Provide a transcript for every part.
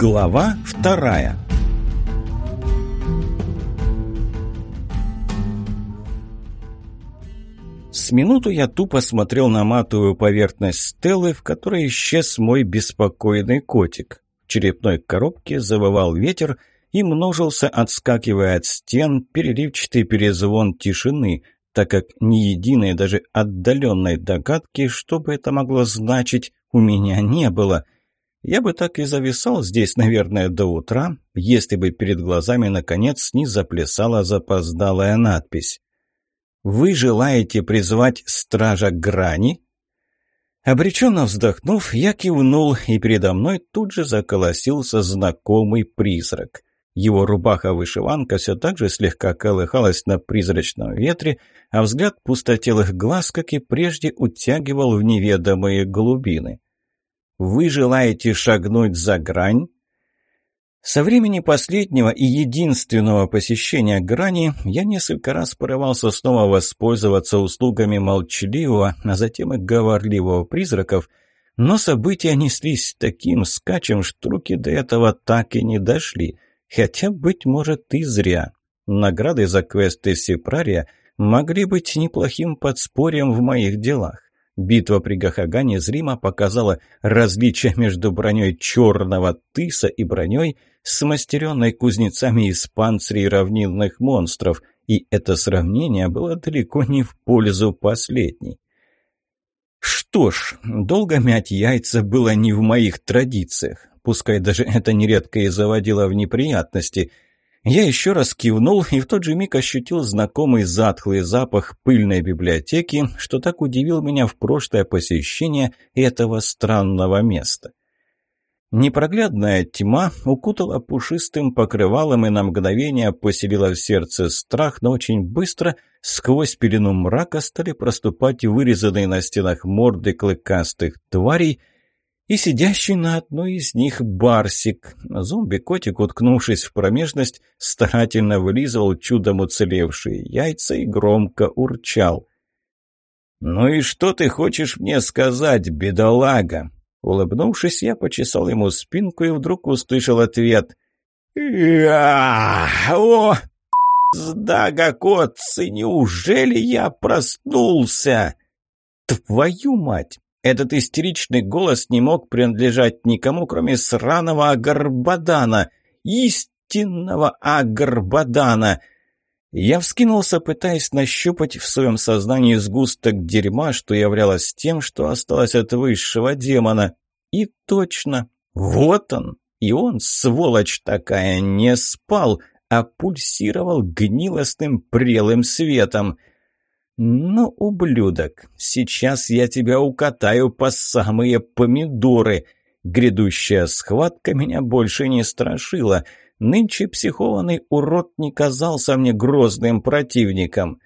Глава вторая С минуту я тупо смотрел на матовую поверхность стелы, в которой исчез мой беспокойный котик. В черепной коробке завывал ветер и множился, отскакивая от стен, переливчатый перезвон тишины, так как ни единой даже отдаленной догадки, что бы это могло значить, у меня не было. Я бы так и зависал здесь, наверное, до утра, если бы перед глазами наконец не заплясала запоздалая надпись. «Вы желаете призвать стража грани?» Обреченно вздохнув, я кивнул, и передо мной тут же заколосился знакомый призрак. Его рубаха-вышиванка все так же слегка колыхалась на призрачном ветре, а взгляд пустотелых глаз, как и прежде, утягивал в неведомые глубины. «Вы желаете шагнуть за грань?» Со времени последнего и единственного посещения грани я несколько раз порывался снова воспользоваться услугами молчаливого, а затем и говорливого призраков, но события неслись таким скачем, что руки до этого так и не дошли — Хотя, быть может, и зря. Награды за квесты Сепрария могли быть неплохим подспорьем в моих делах. Битва при Гахагане зримо показала различия между броней черного тыса и броней, смастеренной кузнецами из панцирей равнинных монстров, и это сравнение было далеко не в пользу последней. Что ж, долго мять яйца было не в моих традициях пускай даже это нередко и заводило в неприятности. Я еще раз кивнул и в тот же миг ощутил знакомый затхлый запах пыльной библиотеки, что так удивил меня в прошлое посещение этого странного места. Непроглядная тьма укутала пушистым покрывалом и на мгновение поселила в сердце страх, но очень быстро сквозь пелену мрака стали проступать вырезанные на стенах морды клыкастых тварей, и сидящий на одной из них барсик. Зомби-котик, уткнувшись в промежность, старательно вылизывал чудом уцелевшие яйца и громко урчал. «Ну и что ты хочешь мне сказать, бедолага?» Улыбнувшись, я почесал ему спинку и вдруг услышал ответ. «О, сдага, котцы, неужели я проснулся?» «Твою мать! Этот истеричный голос не мог принадлежать никому, кроме сраного Агарбадана, истинного Агарбадана. Я вскинулся, пытаясь нащупать в своем сознании сгусток дерьма, что являлось тем, что осталось от высшего демона. И точно, вот он, и он, сволочь такая, не спал, а пульсировал гнилостным прелым светом — «Ну, ублюдок, сейчас я тебя укатаю по самые помидоры!» Грядущая схватка меня больше не страшила. Нынче психованный урод не казался мне грозным противником.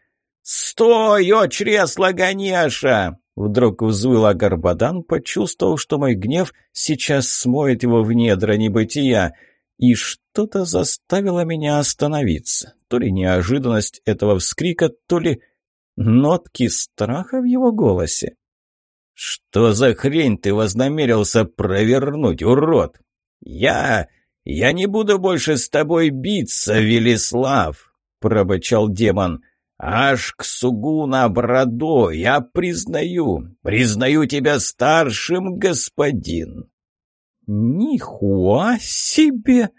«Стой, о чресло Ганеша!» Вдруг взвыл Агарбадан, почувствовал, что мой гнев сейчас смоет его в недра небытия. И что-то заставило меня остановиться. То ли неожиданность этого вскрика, то ли нотки страха в его голосе. «Что за хрень ты вознамерился провернуть, урод? Я... я не буду больше с тобой биться, Велислав!» — пробычал демон. «Аж к Сугуна Брадо я признаю, признаю тебя старшим, господин!» «Нихуа себе!»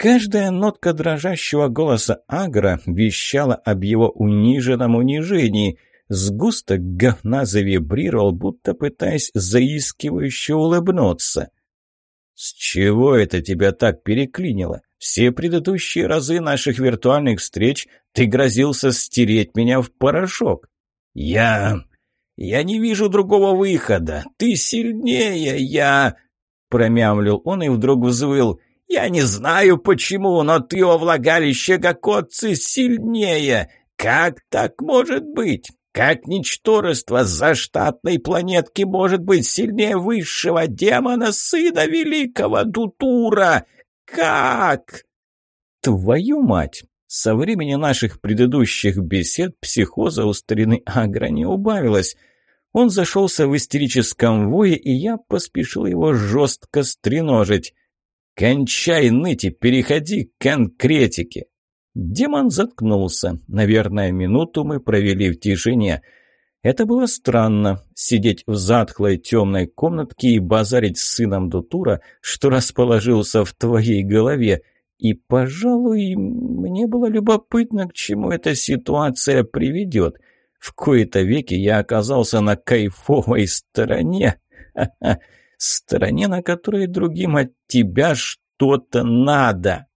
Каждая нотка дрожащего голоса Агра вещала об его униженном унижении. Сгусток говна завибрировал, будто пытаясь заискивающе улыбнуться. «С чего это тебя так переклинило? Все предыдущие разы наших виртуальных встреч ты грозился стереть меня в порошок. Я... я не вижу другого выхода. Ты сильнее, я...» Промямлил он и вдруг взвыл. Я не знаю почему, но ты, о влагалище Гакотцы, сильнее. Как так может быть? Как ничтожество заштатной планетки может быть сильнее высшего демона, сына великого Дутура? Как? Твою мать! Со времени наших предыдущих бесед психоза у старины Агра не убавилось. Он зашелся в истерическом вое, и я поспешил его жестко стреножить. Кончай ныть и переходи к конкретике. Демон заткнулся. Наверное, минуту мы провели в тишине. Это было странно — сидеть в затхлой темной комнатке и базарить с сыном Дутура, что расположился в твоей голове. И, пожалуй, мне было любопытно, к чему эта ситуация приведет. В кои-то веки я оказался на кайфовой стороне. Ха-ха, стороне, на которой другим от тебя что-то надо.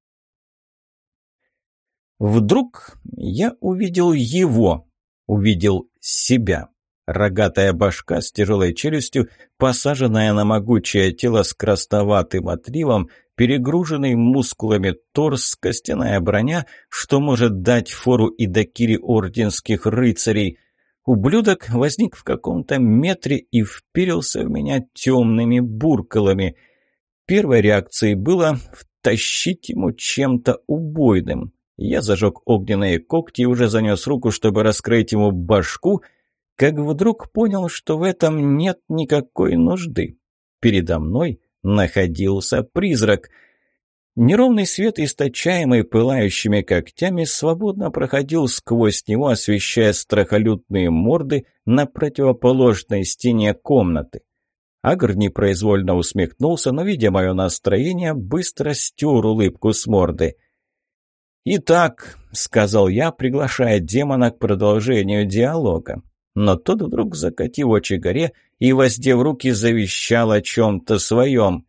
Вдруг я увидел его, увидел себя. Рогатая башка с тяжелой челюстью, посаженная на могучее тело с красноватым отливом, перегруженный мускулами торс, костяная броня, что может дать фору и докире орденских рыцарей. Ублюдок возник в каком-то метре и вперился в меня темными буркалами. Первой реакцией было втащить ему чем-то убойным. Я зажег огненные когти и уже занес руку, чтобы раскрыть ему башку, как вдруг понял, что в этом нет никакой нужды. Передо мной находился призрак. Неровный свет, источаемый пылающими когтями, свободно проходил сквозь него, освещая страхолюдные морды на противоположной стене комнаты. Агр непроизвольно усмехнулся, но, видя мое настроение, быстро стер улыбку с морды. «Итак», — сказал я, приглашая демона к продолжению диалога. Но тот вдруг, закатив очи горе и воздев руки, завещал о чем-то своем.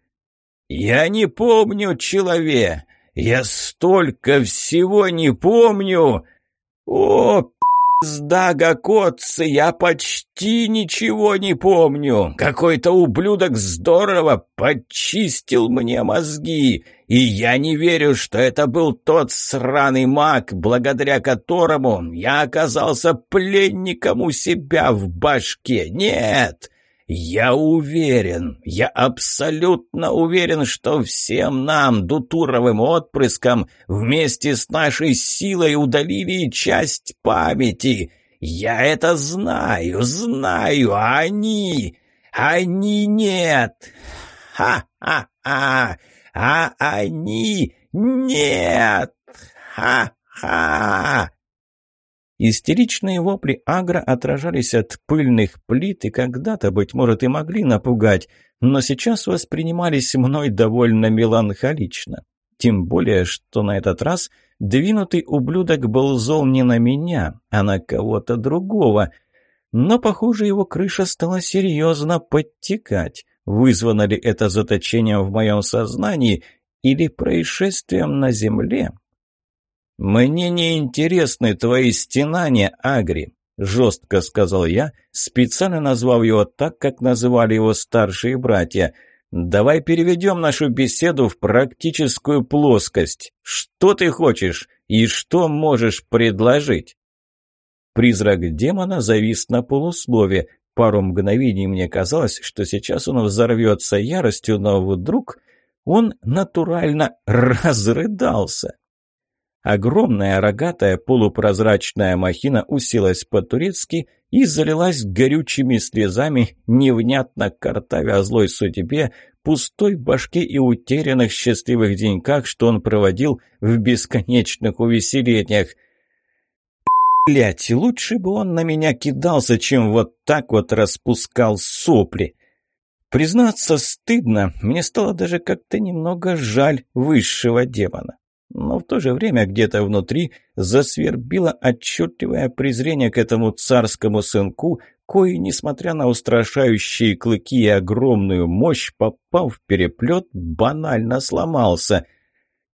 «Я не помню, человек! Я столько всего не помню! О, Сдага Котцы, я почти ничего не помню. Какой-то ублюдок здорово почистил мне мозги. И я не верю, что это был тот сраный маг, благодаря которому я оказался пленником у себя в башке. Нет, я уверен, я абсолютно уверен, что всем нам, дутуровым отпрыскам, вместе с нашей силой удалили часть памяти. Я это знаю, знаю, а они... Они нет. Ха-ха-ха. А они нет. Ха-ха. Истеричные вопли Агра отражались от пыльных плит и когда-то, быть может, и могли напугать, но сейчас воспринимались мной довольно меланхолично. Тем более, что на этот раз двинутый ублюдок был зол не на меня, а на кого-то другого. Но, похоже, его крыша стала серьезно подтекать. Вызвано ли это заточением в моем сознании или происшествием на земле? «Мне не интересны твои стенания, Агри», — жестко сказал я, специально назвав его так, как называли его старшие братья. «Давай переведем нашу беседу в практическую плоскость. Что ты хочешь и что можешь предложить?» Призрак демона завис на полуслове. Пару мгновений мне казалось, что сейчас он взорвется яростью, но вдруг он натурально разрыдался. Огромная рогатая полупрозрачная махина уселась по-турецки и залилась горючими слезами, невнятно картавя о злой судьбе, пустой башке и утерянных счастливых деньках, что он проводил в бесконечных увеселениях. Блять, лучше бы он на меня кидался, чем вот так вот распускал сопли. Признаться, стыдно, мне стало даже как-то немного жаль высшего демона но в то же время где-то внутри засвербило отчетливое презрение к этому царскому сынку, кой, несмотря на устрашающие клыки и огромную мощь, попав в переплет, банально сломался.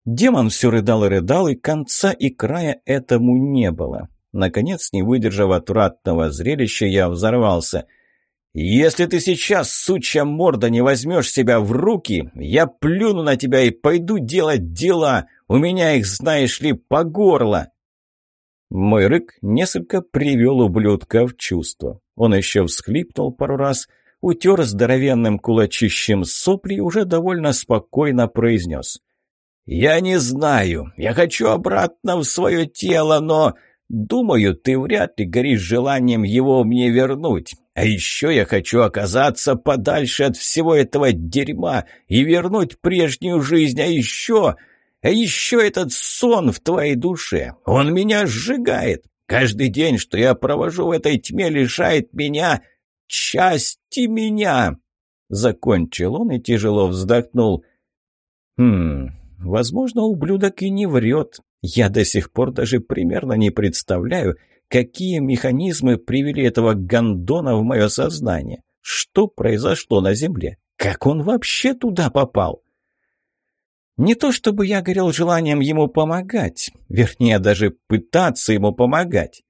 Демон все рыдал и рыдал, и конца и края этому не было. Наконец, не выдержав отвратного зрелища, я взорвался — «Если ты сейчас, сучья морда, не возьмешь себя в руки, я плюну на тебя и пойду делать дела. У меня их, знаешь ли, по горло!» Мой рык несколько привел ублюдка в чувство. Он еще всхлипнул пару раз, утер здоровенным кулачищем сопли и уже довольно спокойно произнес. «Я не знаю. Я хочу обратно в свое тело, но...» Думаю, ты вряд ли горишь желанием его мне вернуть. А еще я хочу оказаться подальше от всего этого дерьма и вернуть прежнюю жизнь, а еще... А еще этот сон в твоей душе, он меня сжигает. Каждый день, что я провожу в этой тьме, лишает меня части меня. Закончил он и тяжело вздохнул. Хм, возможно, ублюдок и не врет. Я до сих пор даже примерно не представляю, какие механизмы привели этого гондона в мое сознание. Что произошло на Земле? Как он вообще туда попал? Не то чтобы я горел желанием ему помогать, вернее, даже пытаться ему помогать.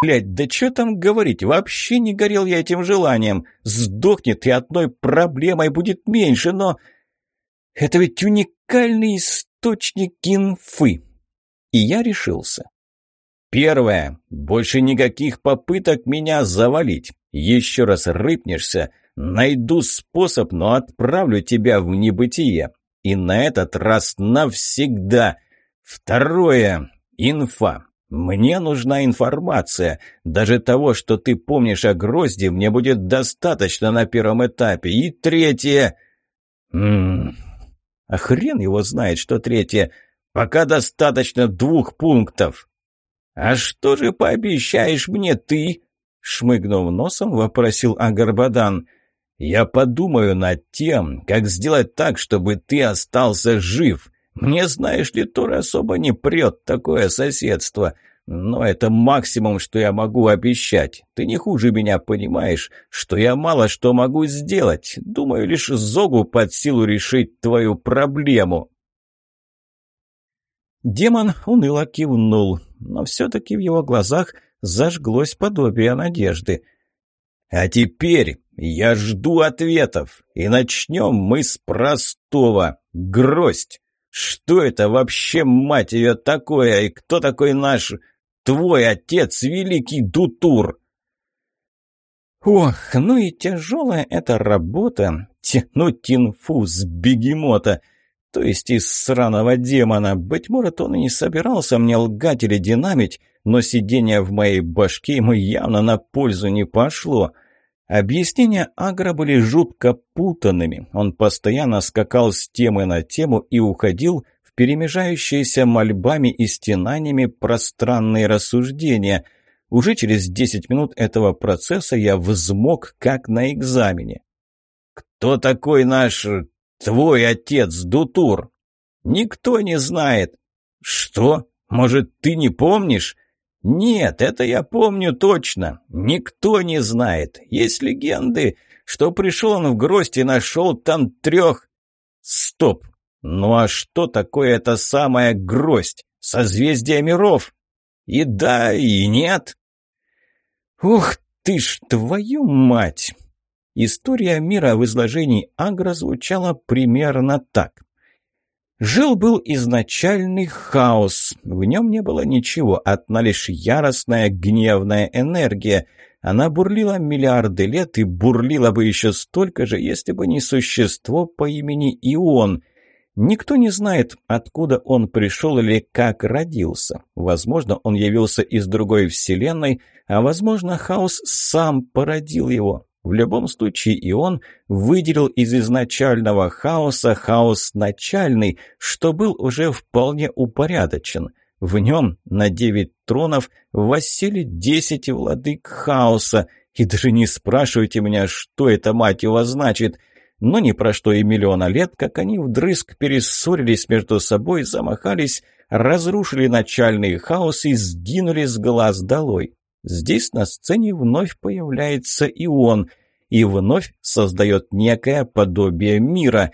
Блять, да что там говорить, вообще не горел я этим желанием. Сдохнет и одной проблемой будет меньше, но... Это ведь уникальный источник инфы. И я решился. Первое. Больше никаких попыток меня завалить. Еще раз рыпнешься, найду способ, но отправлю тебя в небытие. И на этот раз навсегда. Второе. Инфа. Мне нужна информация. Даже того, что ты помнишь о Грозде, мне будет достаточно на первом этапе. И третье... Ммм... А хрен его знает, что третье. Пока достаточно двух пунктов. А что же пообещаешь мне ты? Шмыгнув носом, вопросил Агарбадан. Я подумаю над тем, как сделать так, чтобы ты остался жив. Мне, знаешь ли, тоже особо не прет такое соседство. Но это максимум, что я могу обещать. Ты не хуже меня понимаешь, что я мало что могу сделать. Думаю, лишь Зогу под силу решить твою проблему». Демон уныло кивнул, но все-таки в его глазах зажглось подобие надежды. «А теперь я жду ответов, и начнем мы с простого. Гроздь. Что это вообще, мать ее, такое, и кто такой наш... Твой отец, великий Дутур?» Ох, ну и тяжелая эта работа, тянуть инфу с бегемота, то есть из сраного демона. Быть может, он и не собирался мне лгать или динамить, но сидение в моей башке ему явно на пользу не пошло — Объяснения Агра были жутко путанными. Он постоянно скакал с темы на тему и уходил в перемежающиеся мольбами и стенаниями пространные рассуждения. Уже через десять минут этого процесса я взмок, как на экзамене. «Кто такой наш... твой отец, Дутур?» «Никто не знает». «Что? Может, ты не помнишь?» «Нет, это я помню точно. Никто не знает. Есть легенды, что пришел он в гроздь и нашел там трех...» «Стоп! Ну а что такое эта самая гроздь? Созвездие миров?» «И да, и нет». «Ух ты ж, твою мать!» История мира в изложении Агра звучала примерно так. Жил-был изначальный хаос. В нем не было ничего, одна лишь яростная гневная энергия. Она бурлила миллиарды лет и бурлила бы еще столько же, если бы не существо по имени Ион. Никто не знает, откуда он пришел или как родился. Возможно, он явился из другой вселенной, а возможно, хаос сам породил его. В любом случае и он выделил из изначального хаоса хаос начальный, что был уже вполне упорядочен. В нем на девять тронов воссели десять владык хаоса. И даже не спрашивайте меня, что это, мать его, значит. Но не прошло и миллиона лет, как они вдрызг перессорились между собой, замахались, разрушили начальный хаос и сгинули с глаз долой. Здесь на сцене вновь появляется и он, и вновь создает некое подобие мира.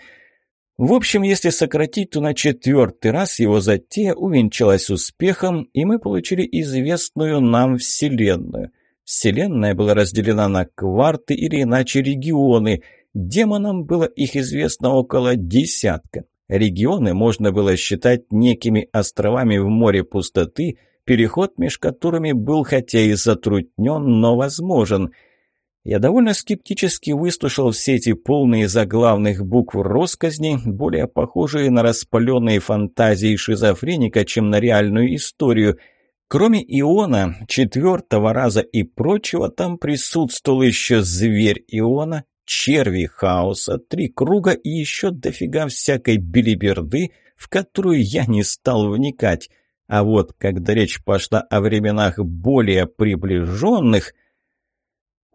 В общем, если сократить, то на четвертый раз его затея увенчалась успехом, и мы получили известную нам Вселенную. Вселенная была разделена на кварты или иначе регионы. Демонам было их известно около десятка. Регионы можно было считать некими островами в море пустоты – переход между которыми был хотя и затруднен, но возможен. Я довольно скептически выслушал все эти полные заглавных букв росказни, более похожие на распаленные фантазии шизофреника, чем на реальную историю. Кроме Иона, четвертого раза и прочего, там присутствовал еще зверь Иона, черви хаоса, три круга и еще дофига всякой билиберды, в которую я не стал вникать. А вот когда речь пошла о временах более приближенных...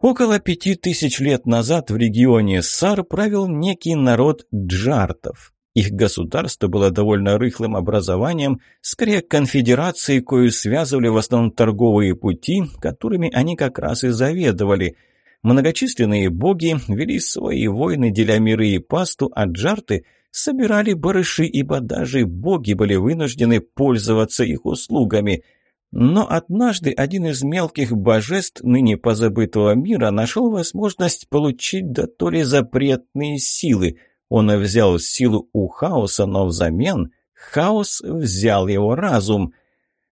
Около пяти тысяч лет назад в регионе Сар правил некий народ джартов. Их государство было довольно рыхлым образованием, скорее конфедерацией, кою связывали в основном торговые пути, которыми они как раз и заведовали. Многочисленные боги вели свои войны, деля миры и пасту, а джарты собирали барыши, ибо даже боги были вынуждены пользоваться их услугами. Но однажды один из мелких божеств ныне позабытого мира нашел возможность получить да то ли запретные силы – он взял силу у хаоса, но взамен хаос взял его разум.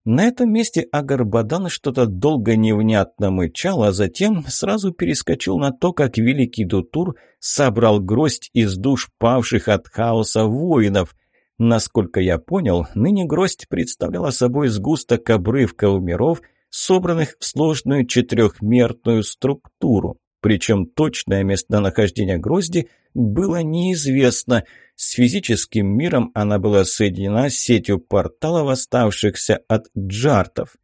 На этом месте Агарбадан что-то долго невнятно мычал, а затем сразу перескочил на то, как великий Дутур собрал гроздь из душ павших от хаоса воинов. Насколько я понял, ныне гроздь представляла собой сгусток обрывков миров, собранных в сложную четырехмерную структуру. Причем точное местонахождение грозди было неизвестно. С физическим миром она была соединена с сетью порталов, оставшихся от джартов.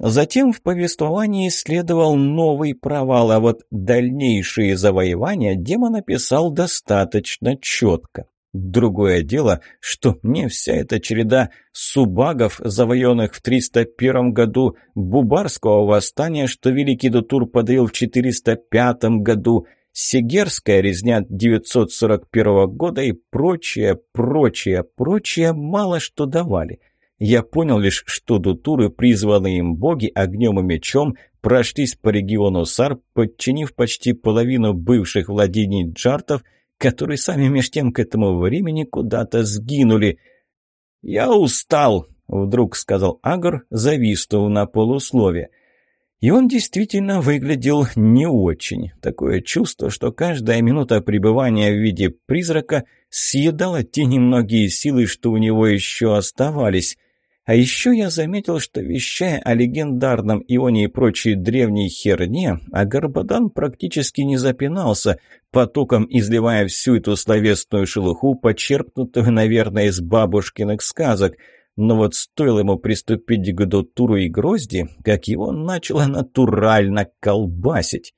Затем в повествовании следовал новый провал, а вот дальнейшие завоевания демон описал достаточно четко. Другое дело, что мне вся эта череда субагов, завоенных в 301 году, Бубарского восстания, что Великий Дутур подавил в 405 году, Сегерская резня 941 года и прочее, прочее, прочее мало что давали. Я понял лишь, что Дутуры, призванные им боги огнем и мечом, прошлись по региону Сар, подчинив почти половину бывших владений джартов – которые сами меж тем к этому времени куда-то сгинули. «Я устал», — вдруг сказал Агр, зависнув на полуслове. И он действительно выглядел не очень. Такое чувство, что каждая минута пребывания в виде призрака съедала те немногие силы, что у него еще оставались. А еще я заметил, что, вещая о легендарном Ионе и прочей древней херне, Агарбадан практически не запинался, потоком изливая всю эту словесную шелуху, почерпнутую, наверное, из бабушкиных сказок. Но вот стоило ему приступить к дотуру и грозди, как его начало натурально колбасить.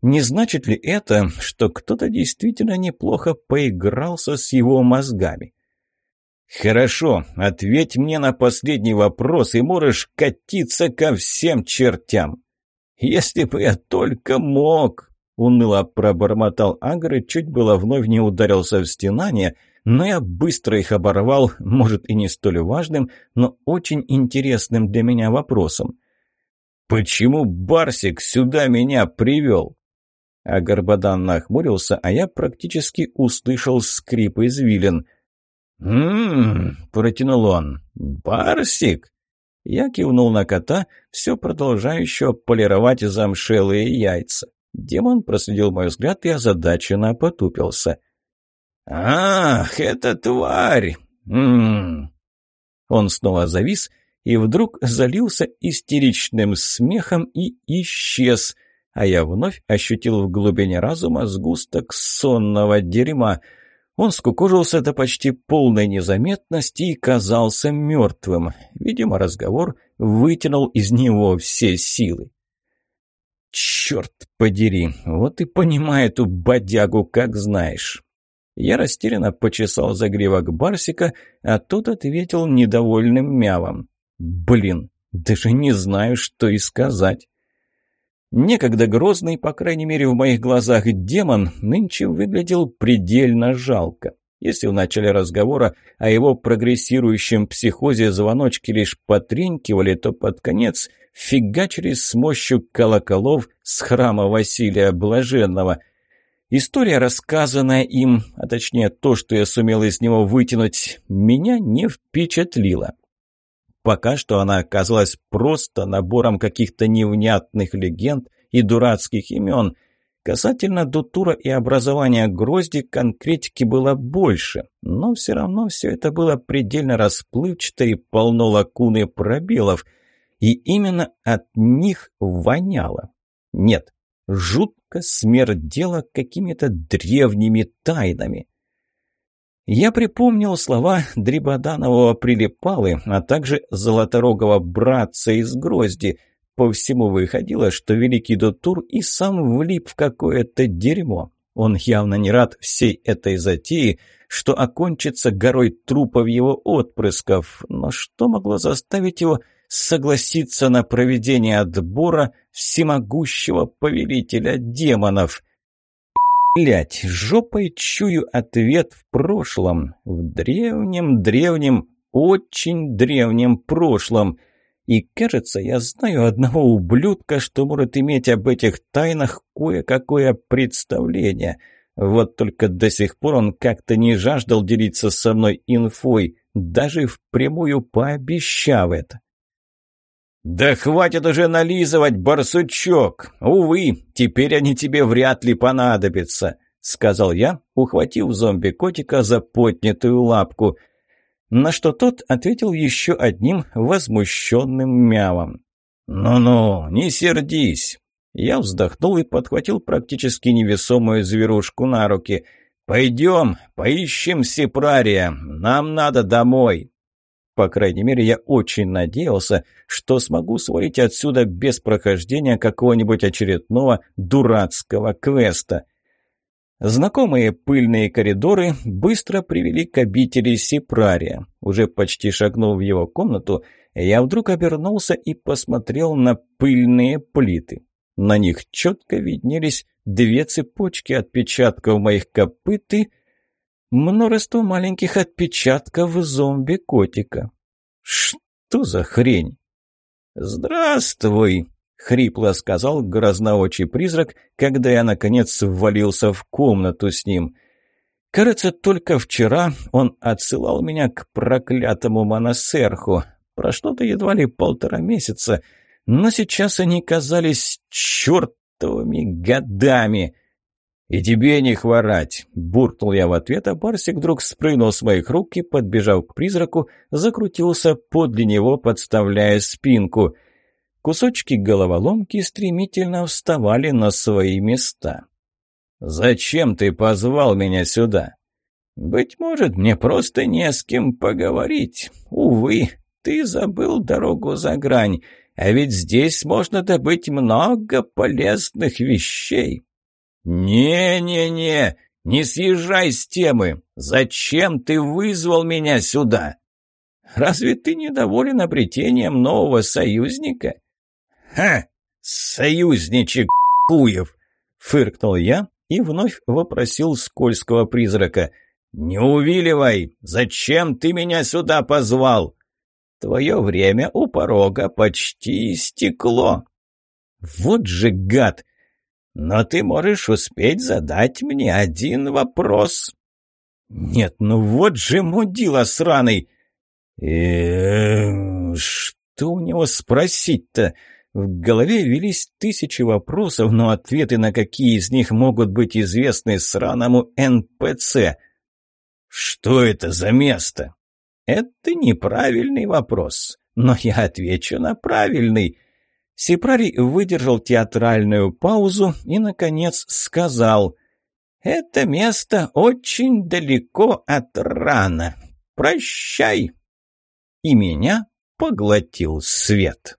Не значит ли это, что кто-то действительно неплохо поигрался с его мозгами? «Хорошо, ответь мне на последний вопрос, и можешь катиться ко всем чертям». «Если бы я только мог!» — уныло пробормотал Агр и чуть было вновь не ударился в стенание, но я быстро их оборвал, может и не столь важным, но очень интересным для меня вопросом. «Почему Барсик сюда меня привел?» Агарбадан нахмурился, а я практически услышал скрип извилин — «М-м-м», протянул он, — «барсик». Я кивнул на кота, все продолжающего полировать замшелые яйца. Демон проследил мой взгляд и озадаченно потупился. «Ах, это тварь! М-м-м!» Он снова завис и вдруг залился истеричным смехом и исчез, а я вновь ощутил в глубине разума сгусток сонного дерьма — он скукожился до почти полной незаметности и казался мертвым. Видимо, разговор вытянул из него все силы. «Черт подери, вот и понимай эту бодягу, как знаешь». Я растерянно почесал загривок Барсика, а тот ответил недовольным мявом. «Блин, даже не знаю, что и сказать». Некогда грозный, по крайней мере в моих глазах, демон нынче выглядел предельно жалко. Если в начале разговора о его прогрессирующем психозе звоночки лишь потренькивали, то под конец фигачили с мощью колоколов с храма Василия Блаженного. История, рассказанная им, а точнее то, что я сумел из него вытянуть, меня не впечатлила. Пока что она оказалась просто набором каких-то невнятных легенд и дурацких имен. Касательно Дутура и образования Грозди конкретики было больше, но все равно все это было предельно расплывчато и полно лакун и пробелов. и именно от них воняло. Нет, жутко смердело какими-то древними тайнами. Я припомнил слова Дрибоданового прилипалы, а также золоторогого братца из Грозди. По всему выходило, что великий Дотур и сам влип в какое-то дерьмо. Он явно не рад всей этой затеи, что окончится горой трупов его отпрысков. Но что могло заставить его согласиться на проведение отбора всемогущего повелителя демонов? Блять, жопой чую ответ в прошлом. В древнем-древнем, очень древнем прошлом. И, кажется, я знаю одного ублюдка, что может иметь об этих тайнах кое-какое представление. Вот только до сих пор он как-то не жаждал делиться со мной инфой, даже впрямую пообещав это. «Да хватит уже нализывать, барсучок! Увы, теперь они тебе вряд ли понадобятся», — сказал я, ухватив зомби-котика за поднятую лапку на что тот ответил еще одним возмущенным мявом. «Ну-ну, не сердись!» Я вздохнул и подхватил практически невесомую зверушку на руки. «Пойдем, поищем Сепрария, нам надо домой!» По крайней мере, я очень надеялся, что смогу свалить отсюда без прохождения какого-нибудь очередного дурацкого квеста – Знакомые пыльные коридоры быстро привели к обители Сепрария. Уже почти шагнув в его комнату, я вдруг обернулся и посмотрел на пыльные плиты. На них четко виднелись две цепочки отпечатков моих копыт и множество маленьких отпечатков зомби-котика. Что за хрень? «Здравствуй!» — хрипло сказал грозноочий призрак, когда я, наконец, ввалился в комнату с ним. Кажется, только вчера он отсылал меня к проклятому моносерху. Прошло-то едва ли полтора месяца, но сейчас они казались чертовыми годами. «И тебе не хворать!» — буркнул я в ответ, а Барсик вдруг спрыгнул с моих рук и, подбежав к призраку, закрутился подле него, подставляя спинку — Кусочки головоломки стремительно вставали на свои места. «Зачем ты позвал меня сюда?» «Быть может, мне просто не с кем поговорить. Увы, ты забыл дорогу за грань, а ведь здесь можно добыть много полезных вещей». «Не-не-не, не съезжай с темы. Зачем ты вызвал меня сюда?» «Разве ты недоволен обретением нового союзника?» «Ха! Союзничек Куев!» — фыркнул я и вновь вопросил скользкого призрака. «Не увиливай! Зачем ты меня сюда позвал?» «Твое время у порога почти истекло». «Вот же гад! Но ты можешь успеть задать мне один вопрос». «Нет, ну вот же мудила сраный!» «Эээ, что у него спросить-то?» В голове велись тысячи вопросов, но ответы на какие из них могут быть известны сраному НПЦ. «Что это за место?» «Это неправильный вопрос, но я отвечу на правильный». Сепрарий выдержал театральную паузу и, наконец, сказал «Это место очень далеко от рана. Прощай!» И меня поглотил свет.